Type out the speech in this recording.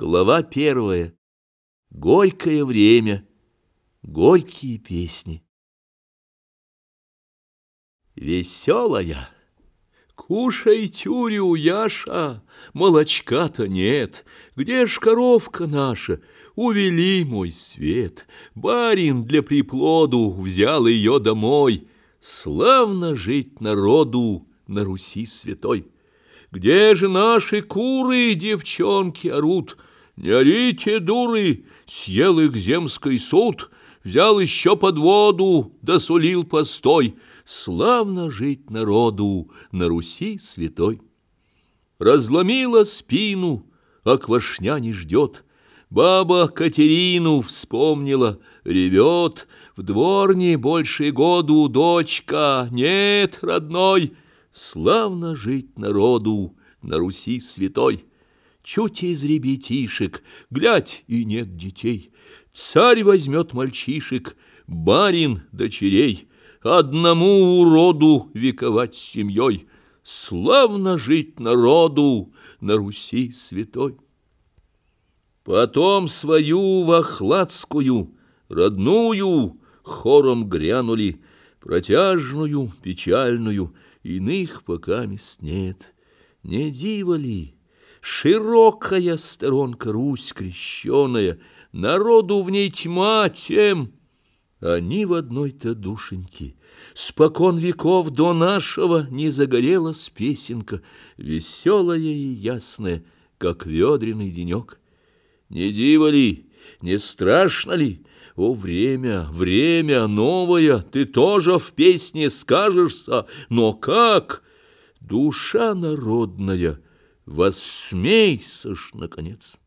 Глава первая. Горькое время. Горькие песни. Веселая. Кушай тюрю, Яша, молочка-то нет. Где ж коровка наша? Увели мой свет. Барин для приплоду взял ее домой. Славно жить народу на Руси святой. Где же наши куры, девчонки, орут? Не орите, дуры, съел их земский суд, Взял еще под воду, досулил постой. Славно жить народу на Руси святой. Разломила спину, а квашня не ждет. Баба Катерину вспомнила, ревет, В дворне больше году дочка, нет, родной, Славно жить народу на Руси святой. Чуть из ребятишек, глядь, и нет детей. Царь возьмет мальчишек, барин дочерей, Одному уроду вековать с семьей. Славно жить народу на Руси святой. Потом свою вахладскую, родную, хором грянули, Протяжную, печальную, иных пока мест нет. Не диво ли, широкая сторонка Русь крещеная, Народу в ней тьма тем, они в одной-то душеньке. Спокон веков до нашего не загорелась песенка, Веселая и ясная, как ведреный денек. Не диво ли, не страшно ли, о, время, время новое, ты тоже в песне скажешься, но как? Душа народная, воссмейся ж, наконец.